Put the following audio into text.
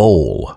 bowl.